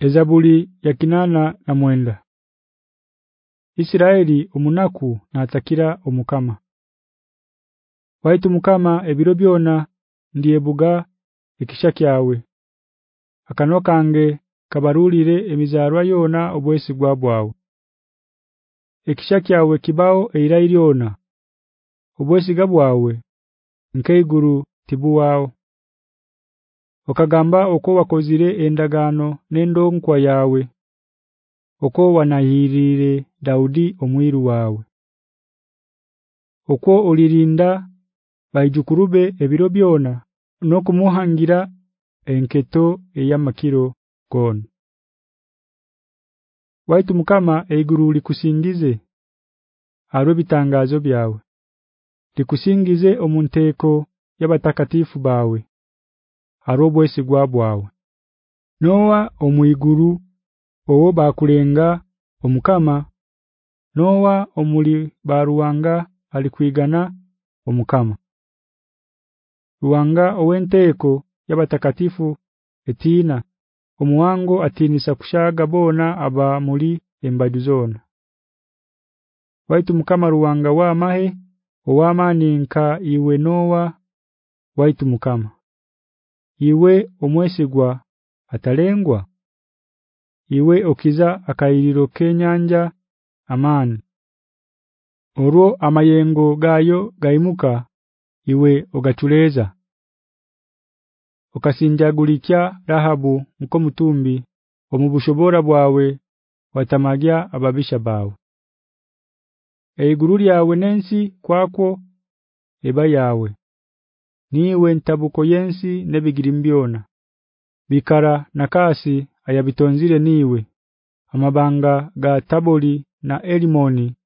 Ezabuli ya kinana na mwenda. Isiraeli omunaku natakira omukama. Waitu mukama ebiro byona ndiye buga ekishakyawe akanokange kabarulire emizarwa yona obwesigwa bwawe. Ekishakyawe kibao eira iliona obwesiga bwawe nkaiguru tibuwao Okagamba oko wakozire endagano n'endonkwa yawe oko wanahirire Daudi omwiru wawe Oko ulirinda bayijukurube ebiro byona nokumuhangira enketo eyamakiro kon Waitu mukama eiguru likusingize aro bitangazo byawe. Likusingize omunteko yabatakatifu bawe arobwe sigwa bwawe Noa omuyiguru owo bakulenga omukama Noa omuli baruwanga alikwigana omukama. Ruwanga owenteko yabatakatifu etina omuwango atinisa kushaga bona aba muri embadu zona Waitu mukama ruwanga wa mahe owamani nka iwe Noa waitu mukama Iwe omwesigwa atalengwa? Iwe okiza akairiro kenyanja amani Oro amayengo gayo gaimuka iwe ogachuleza. Okasinjagulikya Rahabu nkomutumbi omubushobora bwawe watamagya ababisha bawe. Eiguru lyawe nensi kwako eba yawe niwe ntabuko yensi nebigirimbyona bikara nakasi ayabitonzire niwe. Amabanga ga taboli na elimoni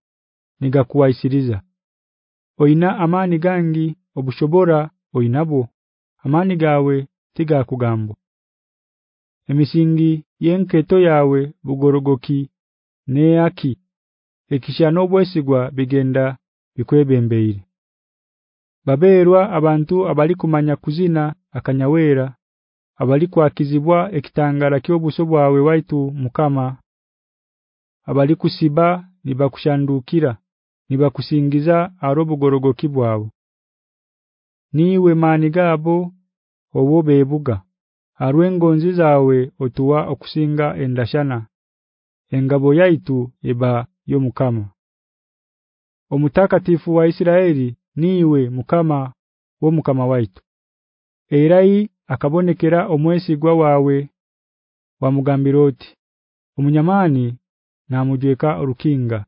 nigakuwaisiriza. Oina amani gangi obushobora oinabo amani gawe tiga kugambo emisingi yenketo yawe bugorogoki neyaki. Ekishano bwesigwa bigenda bikwebembeire Baberwa abantu abali kumanya kuzina akanyawera abali kwakizibwa ekitangara kyobuso bwawe waitu mukama. Abali kusiba nibakushandukira nibakusingiza arobugorogo kibwawe niwe mani gabo obo bebuga arwengonzi zawe otuwa okusinga endashana engabo yaitu eba yomukama Omutakatifu wa Isiraeli niwe mukama wo mukama waitu. Eirai akabonekera omwesigwa wawe wa mugambiroti omunyamani na mujweka orukinga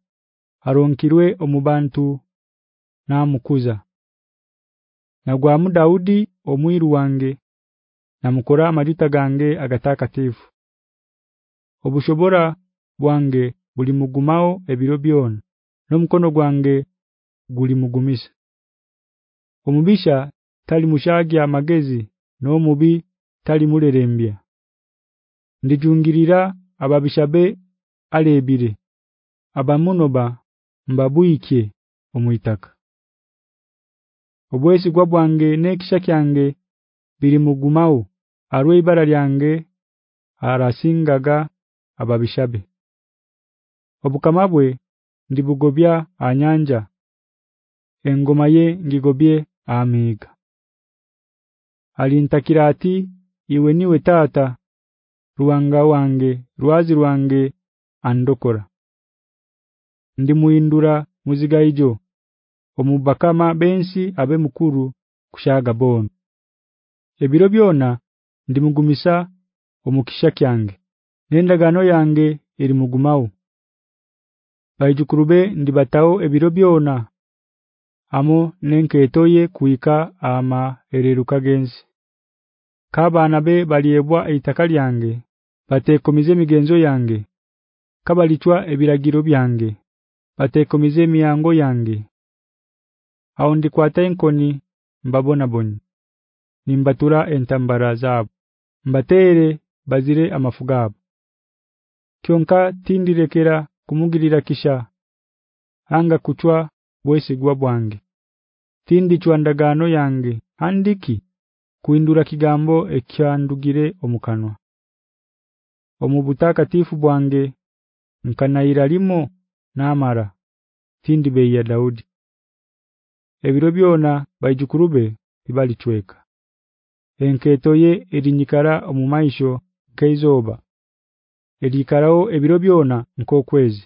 aronkirwe omubantu na mukuza na gwa mu Daudi omwiru wange na mukora amajuta gange agatakatifu. Obushobora bwange buli mugumao ebiro byona nomukono gwange guli mugumisa omubisha tali mushagi amagezi no mubi tali mulerembya ndijungirira ababishabe alebire. Abamunoba mbabuike omuitaka Obwesi gwa bwange nekisha kyange biri mugumao arwe ibara lyange arasingaga ababishabe Obukamabwe ndibugobya anyanja. Engoma ye ngigobye amiga. Alintakira ati iwe niwe tata ruwanga wange rwazi rwange andokora. Ndi muindura muzigaijo omubakama bensi abe mukuru kushaga bon Ebiro byona ndimugumisa omukisha kyange nendagano yange eri mugumao. Bayijukurube ndibatao ebiro byona amo nenketoye kuika ama ereruka genzi Kabana be baliebwa eitaka lyange batekomize migenzo yange. Kabalichwa ebiragiro byange batekomize miyango yange. Aundi ndikwata enkoni mbabona boni. Nimbatura entambara zaabo mbatere bazire amafugabo Kyonka tindirekera kumugirira kisha. Anga kuchwa bwesigwa bwange. Tindi chwandagano yange andiki kuindura kigambo ekyandugire omukanwa. Omubutakatifu bwange nkanayira limo namara tindi beya Daudi. Ebiro byona bayijukurube ibalichweka enketo ye erinyikara omumaisho keizoba erikarao ebiro byona nkokwezi.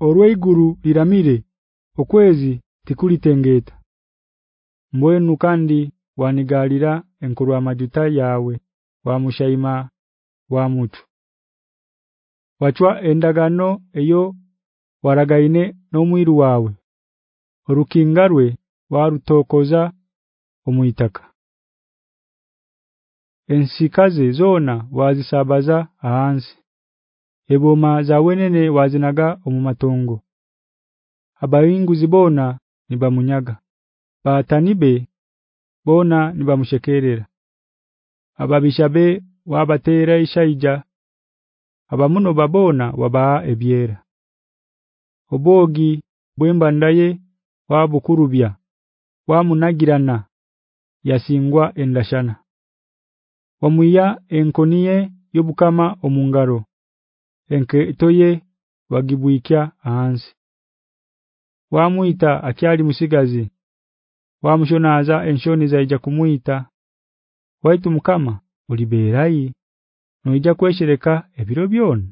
Orweiguru liramire okwezi tikulitengeta mbwenu kandi wanigalira enkuru amajuta yawe wa mushayima wa mutu wachwa endagano eyo waragaine n'omwiru wawe orukingarwe warutokoza omuitaka ensikaze zona wazisabaza ahansi. Eboma za wenene wazinaga omumatongo abayingu zibona nibamunyaga batanibe bona nibamushekerera ababishabe wabatera ishaija. Abamuno babona wabaa ebyera. Obogi bwembandaye wabukurubya wamunagirana yasingwa endashana. Omuya enkoniye yobukama omungaro enke toye wagibwikya ahansi wamuita akyali musigazi. Wamushonaza enshoni zaija kumuita. Waitu mukama uliberai noija kweshereka ebiro byona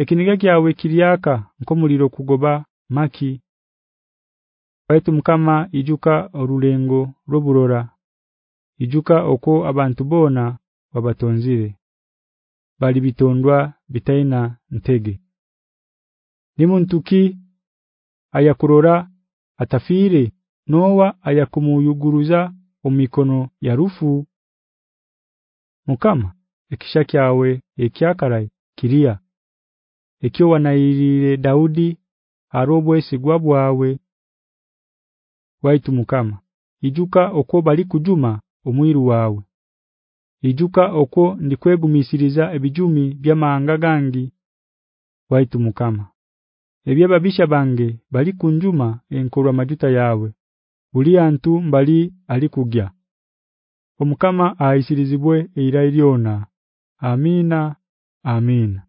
ekiniga kyawe kiryaka nkomuliro kugoba maki. Waitu mukama ijuka orulengo roburora ijuka oko abantu bona wabatonzire. Bali bitondwa bitaina ntege. Nimuntuki ayakurora atafire nowa ayakumuyuguruza omikono ya rufu. Mukama ekisha kyawe ekyakarai kiria ekyo wanayirire Daudi arobwe sigwabwawe waitu mukama ijuka okwo bali kujuma omwiru wawe. Ijuka okwo ndikwegumisiriza ebijumi byamanga gangi. Waitu mukama ebyababisha bange bali kunjuma enkorwa majuta yawe uli antu mbali alikugya omukama aisirizibwe eira ilyona amina amina